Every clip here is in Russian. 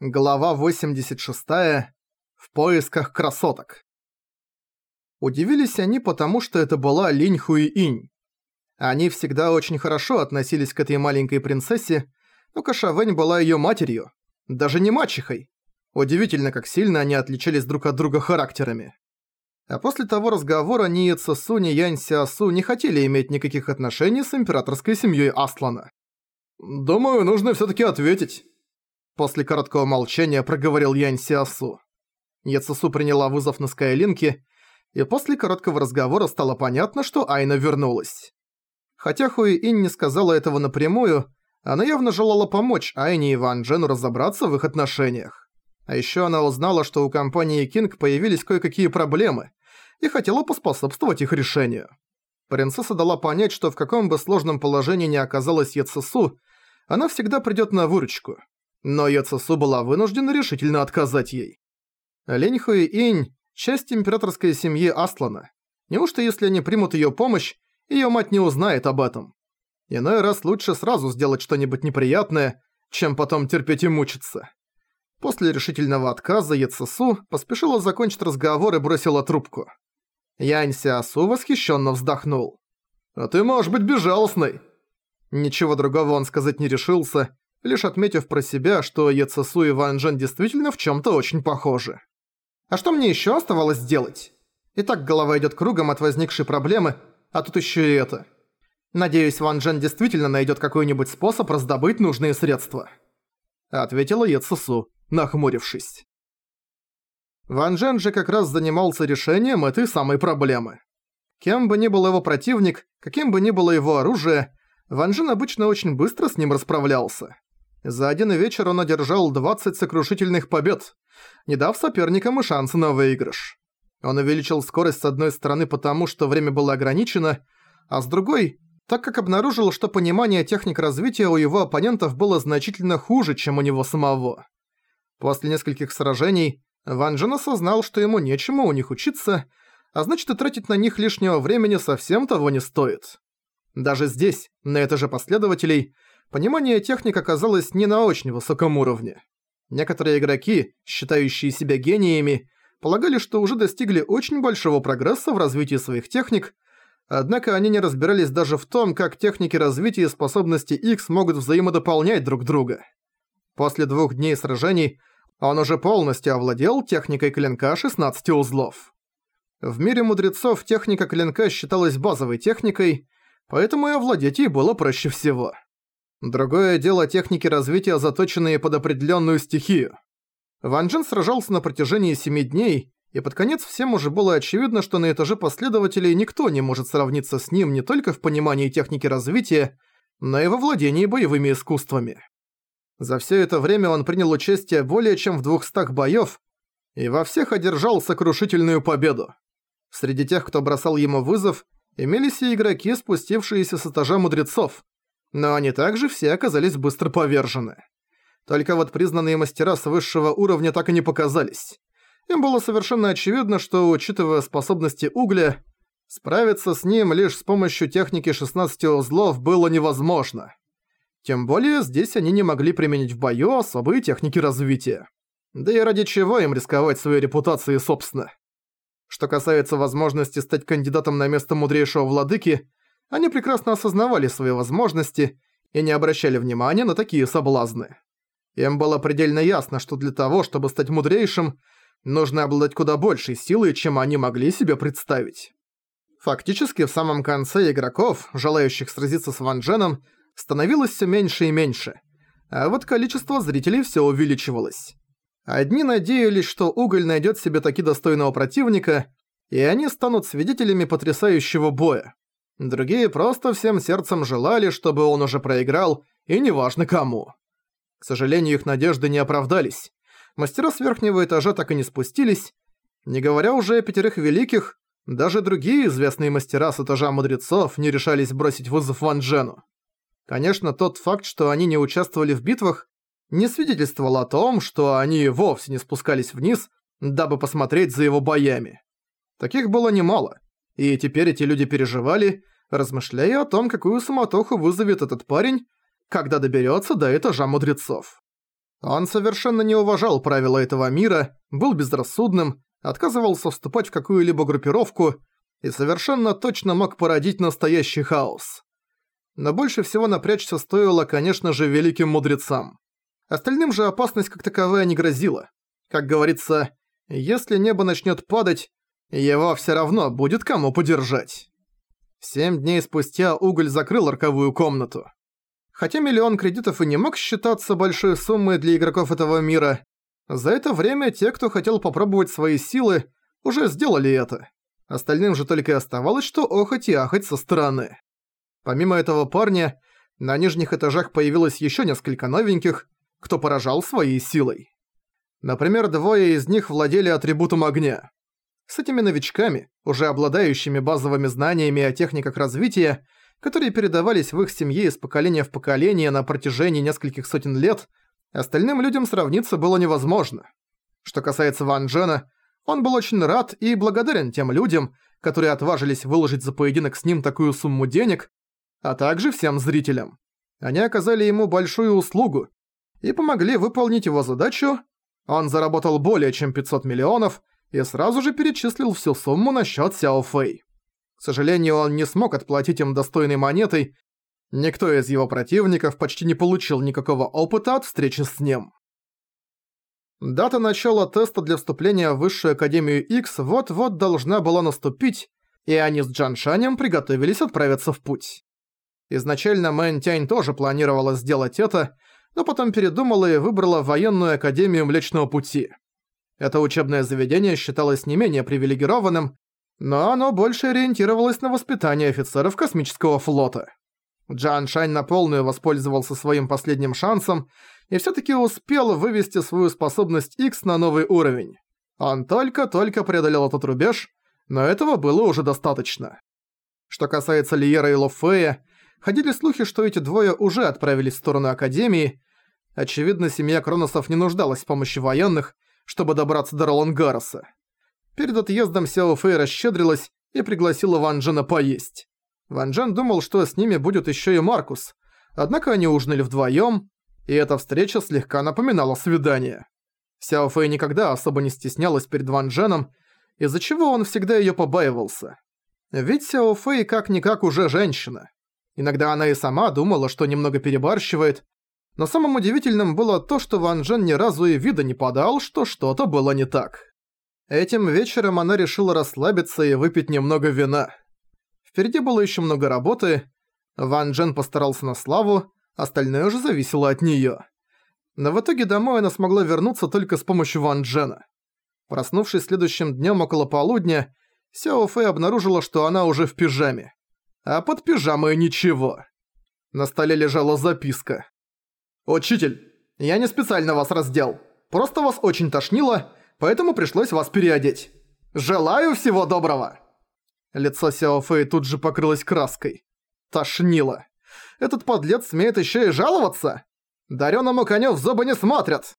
Глава 86. В поисках красоток. Удивились они потому, что это была Линь Хуи-инь. Они всегда очень хорошо относились к этой маленькой принцессе, но Кашавэнь была её матерью, даже не мачехой. Удивительно, как сильно они отличались друг от друга характерами. А после того разговора ни Цесу, ни Янь Сиасу не хотели иметь никаких отношений с императорской семьей Аслана. «Думаю, нужно всё-таки ответить», После короткого молчания проговорил Янь Сиасу. Яцесу приняла вызов на Скайлинке, и после короткого разговора стало понятно, что Айна вернулась. Хотя Хуи Ин не сказала этого напрямую, она явно желала помочь Айне и Ван Джену разобраться в их отношениях. А ещё она узнала, что у компании Кинг появились кое-какие проблемы, и хотела поспособствовать их решению. Принцесса дала понять, что в каком бы сложном положении ни оказалась Яцесу, она всегда придёт на выручку но Йоцесу была вынуждена решительно отказать ей. Лень Хуи Инь – часть императорской семьи Аслана. Неужто если они примут её помощь, её мать не узнает об этом? Иной раз лучше сразу сделать что-нибудь неприятное, чем потом терпеть и мучиться. После решительного отказа Яцесу поспешила закончить разговор и бросила трубку. Янь Сиасу восхищенно вздохнул. «А ты можешь быть безжалостной!» Ничего другого он сказать не решился, лишь отметив про себя, что Яцесу и Ван Джен действительно в чём-то очень похожи. А что мне ещё оставалось сделать? И так голова идёт кругом от возникшей проблемы, а тут ещё и это. Надеюсь, Ван Джен действительно найдёт какой-нибудь способ раздобыть нужные средства. Ответила Яцесу, нахмурившись. Ван Джен же как раз занимался решением этой самой проблемы. Кем бы ни был его противник, каким бы ни было его оружие, Ван Джен обычно очень быстро с ним расправлялся. За один вечер он одержал 20 сокрушительных побед, не дав соперникам и шанса на выигрыш. Он увеличил скорость с одной стороны потому, что время было ограничено, а с другой, так как обнаружил, что понимание техник развития у его оппонентов было значительно хуже, чем у него самого. После нескольких сражений Ван Джен осознал, что ему нечему у них учиться, а значит и тратить на них лишнего времени совсем того не стоит. Даже здесь, на это же последователей, понимание техник оказалось не на очень высоком уровне. Некоторые игроки, считающие себя гениями, полагали, что уже достигли очень большого прогресса в развитии своих техник, однако они не разбирались даже в том, как техники развития способности X могут взаимодополнять друг друга. После двух дней сражений он уже полностью овладел техникой клинка 16 узлов. В мире мудрецов техника клинка считалась базовой техникой, поэтому и овладеть ей было проще всего. Другое дело техники развития, заточенные под определенную стихию. Ван Джен сражался на протяжении семи дней, и под конец всем уже было очевидно, что на этаже последователей никто не может сравниться с ним не только в понимании техники развития, но и во владении боевыми искусствами. За все это время он принял участие более чем в двухстах боёв и во всех одержал сокрушительную победу. Среди тех, кто бросал ему вызов, имелись и игроки, спустившиеся с этажа мудрецов, но они также все оказались быстро повержены. Только вот признанные мастера с высшего уровня так и не показались. Им было совершенно очевидно, что, учитывая способности угля, справиться с ним лишь с помощью техники 16 узлов было невозможно. Тем более здесь они не могли применить в бою особые техники развития. Да и ради чего им рисковать своей репутацией собственно. Что касается возможности стать кандидатом на место мудрейшего владыки, они прекрасно осознавали свои возможности и не обращали внимания на такие соблазны. Им было предельно ясно, что для того, чтобы стать мудрейшим, нужно обладать куда большей силой, чем они могли себе представить. Фактически, в самом конце игроков, желающих сразиться с Ван Дженом, становилось все меньше и меньше, а вот количество зрителей все увеличивалось. Одни надеялись, что Уголь найдет себе таки достойного противника, и они станут свидетелями потрясающего боя. Другие просто всем сердцем желали, чтобы он уже проиграл, и неважно кому. К сожалению, их надежды не оправдались. Мастера с верхнего этажа так и не спустились. Не говоря уже о пятерых великих, даже другие известные мастера с этажа мудрецов не решались бросить вызов Ван Джену. Конечно, тот факт, что они не участвовали в битвах, не свидетельствовал о том, что они вовсе не спускались вниз, дабы посмотреть за его боями. Таких было немало. И теперь эти люди переживали, размышляя о том, какую суматоху вызовет этот парень, когда доберется до этажа мудрецов. Он совершенно не уважал правила этого мира, был безрассудным, отказывался вступать в какую-либо группировку и совершенно точно мог породить настоящий хаос. Но больше всего напрячься стоило, конечно же, великим мудрецам. Остальным же опасность как таковая не грозила. Как говорится, если небо начнет падать, его все равно будет кому подержать. Семь дней спустя Уголь закрыл роковую комнату. Хотя миллион кредитов и не мог считаться большой суммой для игроков этого мира, за это время те, кто хотел попробовать свои силы, уже сделали это. Остальным же только и оставалось, что охоть и ахать со стороны. Помимо этого парня, на нижних этажах появилось еще несколько новеньких, кто поражал своей силой. Например, двое из них владели атрибутом огня. С этими новичками, уже обладающими базовыми знаниями о техниках развития, которые передавались в их семье из поколения в поколение на протяжении нескольких сотен лет, остальным людям сравниться было невозможно. Что касается Ван Джена, он был очень рад и благодарен тем людям, которые отважились выложить за поединок с ним такую сумму денег, а также всем зрителям. Они оказали ему большую услугу и помогли выполнить его задачу. Он заработал более чем 500 миллионов и сразу же перечислил всю сумму на счет Сяо Фэй. К сожалению, он не смог отплатить им достойной монетой, никто из его противников почти не получил никакого опыта от встречи с ним. Дата начала теста для вступления в Высшую Академию X вот-вот должна была наступить, и они с Джан Шанем приготовились отправиться в путь. Изначально Мэн Тянь тоже планировала сделать это, но потом передумала и выбрала Военную Академию Млечного Пути. Это учебное заведение считалось не менее привилегированным, но оно больше ориентировалось на воспитание офицеров космического флота. Джан Шань на полную воспользовался своим последним шансом и всё-таки успел вывести свою способность X на новый уровень. Он только-только преодолел этот рубеж, но этого было уже достаточно. Что касается Лиера и Лофея, ходили слухи, что эти двое уже отправились в сторону Академии. Очевидно, семья Кроносов не нуждалась в помощи военных, чтобы добраться до Ролангароса. Перед отъездом Сяо Фэй расщедрилась и пригласила Ван Джена поесть. Ван Джен думал, что с ними будет еще и Маркус, однако они ужинали вдвоем, и эта встреча слегка напоминала свидание. Сяо Фэй никогда особо не стеснялась перед Ван Дженом, из-за чего он всегда ее побаивался. Ведь Сяо Фэй как-никак уже женщина. Иногда она и сама думала, что немного перебарщивает, но самым удивительным было то, что Ван Джен ни разу и вида не подал, что что-то было не так. Этим вечером она решила расслабиться и выпить немного вина. Впереди было еще много работы. Ван Джен постарался на славу, остальное уже зависело от неё. Но в итоге домой она смогла вернуться только с помощью Ван Джена. Проснувшись следующим днем около полудня, Сяо Фэй обнаружила, что она уже в пижаме. А под пижамой ничего. На столе лежала записка. «Учитель, я не специально вас раздел. Просто вас очень тошнило, поэтому пришлось вас переодеть. Желаю всего доброго!» Лицо Сяо Фэй тут же покрылось краской. Тошнило. Этот подлец смеет еще и жаловаться? Дареному коню в зубы не смотрят.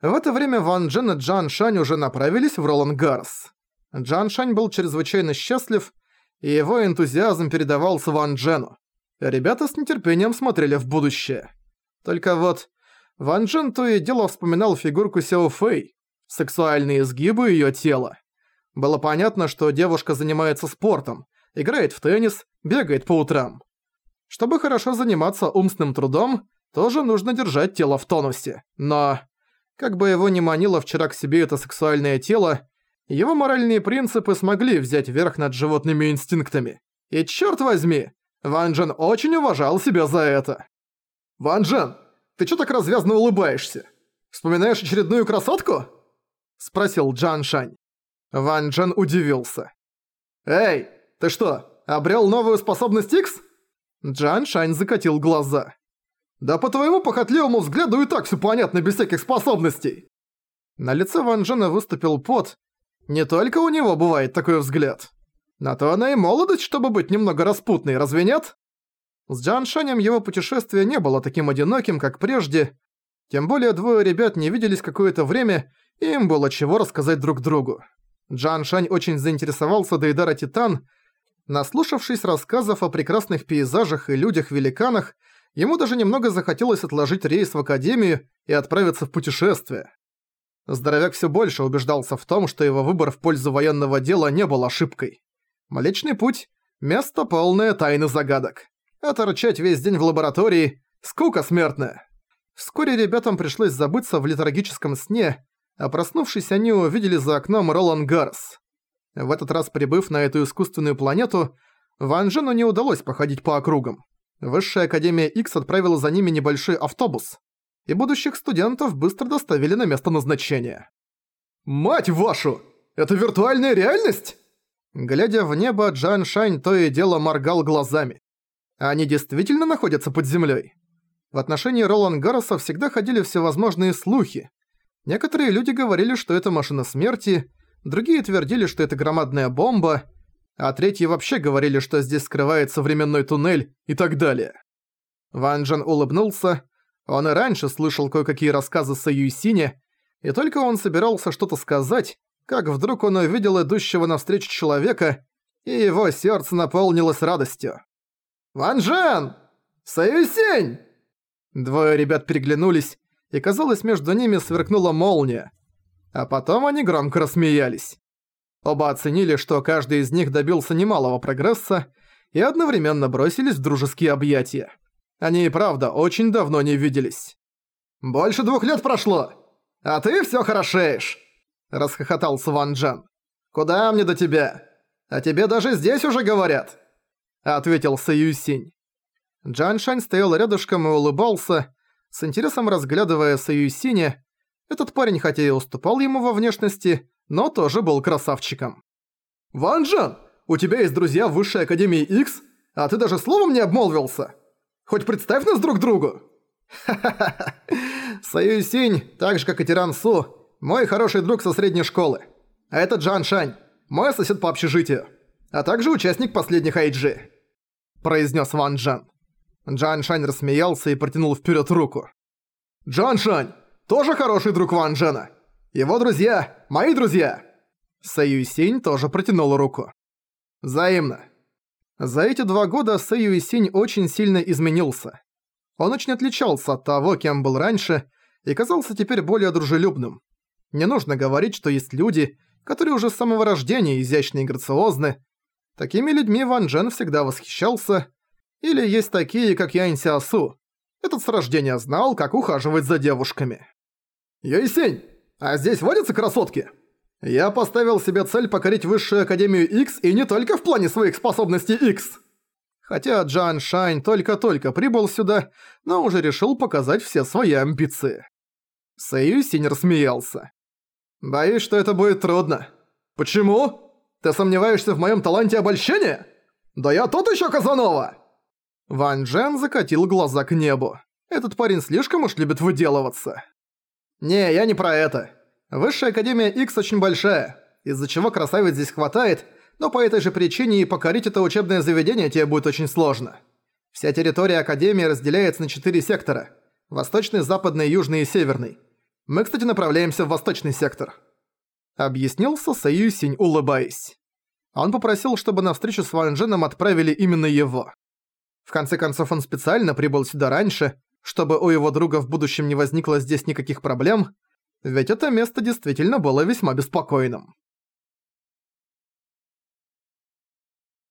В это время Ван Джен и Джан Шань уже направились в Ролан Гарс. Джан Шань был чрезвычайно счастлив, и его энтузиазм передавался Ван Джену. Ребята с нетерпением смотрели в будущее. Только вот, Ван Джен то и дело вспоминал фигурку Сяо Фэй, сексуальные изгибы её тела. Было понятно, что девушка занимается спортом, играет в теннис, бегает по утрам. Чтобы хорошо заниматься умственным трудом, тоже нужно держать тело в тонусе. Но, как бы его ни манило вчера к себе это сексуальное тело, его моральные принципы смогли взять верх над животными инстинктами. И чёрт возьми, Ван Джен очень уважал себя за это. «Ван Джен, ты чё так развязно улыбаешься? Вспоминаешь очередную красотку?» спросил Джан Шань. Ван Джен удивился. «Эй, ты что, обрел новую способность X?» Джан Шань закатил глаза. «Да по твоему похотливому взгляду и так все понятно без всяких способностей!» На лице Ван Джена выступил пот. Не только у него бывает такой взгляд. На то она и молодость, чтобы быть немного распутной, разве нет? С Джан Шанем его путешествие не было таким одиноким, как прежде. Тем более двое ребят не виделись какое-то время им было чего рассказать друг другу. Джан Шань очень заинтересовался Дейдара Титан. Наслушавшись рассказов о прекрасных пейзажах и людях-великанах, Ему даже немного захотелось отложить рейс в Академию и отправиться в путешествие. Здоровяк все больше убеждался в том, что его выбор в пользу военного дела не был ошибкой. Млечный путь – место полное тайны загадок. А торчать весь день в лаборатории – скука смертная. Вскоре ребятам пришлось забыться в летаргическом сне, а проснувшись, они увидели за окном Ролан Гарс. В этот раз прибыв на эту искусственную планету, Ван Джену не удалось походить по округам. Высшая Академия X отправила за ними небольшой автобус, и будущих студентов быстро доставили на место назначения. «Мать вашу! Это виртуальная реальность?» Глядя в небо, Джан Шань то и дело моргал глазами. Они действительно находятся под землей. В отношении Ролан Гарроса всегда ходили всевозможные слухи. Некоторые люди говорили, что это машина смерти, другие твердили, что это громадная бомба, а третьи вообще говорили, что здесь скрывается временной туннель и так далее. Ван Джен улыбнулся. Он и раньше слышал кое-какие рассказы с Юйсине, и только он собирался что-то сказать, как вдруг он увидел идущего навстречу человека, и его сердце наполнилось радостью. «Ван Джен! Союзень!» Двое ребят переглянулись, и казалось, между ними сверкнула молния. А потом они громко рассмеялись. Оба оценили, что каждый из них добился немалого прогресса, и одновременно бросились в дружеские объятия. Они и правда очень давно не виделись. «Больше двух лет прошло, а ты всё хорошеешь!» – расхохотался Ван Джан. «Куда мне до тебя? А тебе даже здесь уже говорят!» – ответил Саюсинь. Джан Шань стоял рядышком и улыбался, с интересом разглядывая Саюсиня. Этот парень хотя и уступал ему во внешности, но тоже был красавчиком. «Ван Джан, у тебя есть друзья в Высшей Академии X, а ты даже словом не обмолвился? Хоть представь нас друг другу!» «Ха-ха-ха! Саюсинь, так же как и Тиран Су, мой хороший друг со средней школы. А это Джан Шань, мой сосед по общежитию, а также участник последних Айджи», – произнес Ван Джан. Джан Шань рассмеялся и протянул вперед руку. «Джан Шань, тоже хороший друг Ван Джена. Его друзья, мои друзья!» Сэй Синь тоже протянул руку. «Взаимно». За эти два года Сэй Синь очень сильно изменился. Он очень отличался от того, кем был раньше, и казался теперь более дружелюбным. Не нужно говорить, что есть люди, которые уже с самого рождения изящны и грациозны. Такими людьми Ван Джен всегда восхищался, или есть такие, как Янь Сиасу. Этот с рождения знал, как ухаживать за девушками. «Юйсень, а здесь водятся красотки?» «Я поставил себе цель покорить Высшую Академию X и не только в плане своих способностей X!» Хотя Джан Шань только-только прибыл сюда, но уже решил показать все свои амбиции. Сэйю Синь рассмеялся. «Боюсь, что это будет трудно. Почему? Ты сомневаешься в моем таланте обольщения? Да я тот еще Казанова!» Ван Джен закатил глаза к небу. Этот парень слишком уж любит выделываться. «Не, я не про это. Высшая Академия X очень большая, из-за чего красавиц здесь хватает, но по этой же причине и покорить это учебное заведение тебе будет очень сложно. Вся территория Академии разделяется на четыре сектора. Восточный, западный, южный и северный. Мы, кстати, направляемся в восточный сектор. Объяснился Саюсинь, улыбаясь. Он попросил, чтобы на встречу с Ван Дженом отправили именно его. В конце концов, он специально прибыл сюда раньше, чтобы у его друга в будущем не возникло здесь никаких проблем, ведь это место действительно было весьма беспокойным.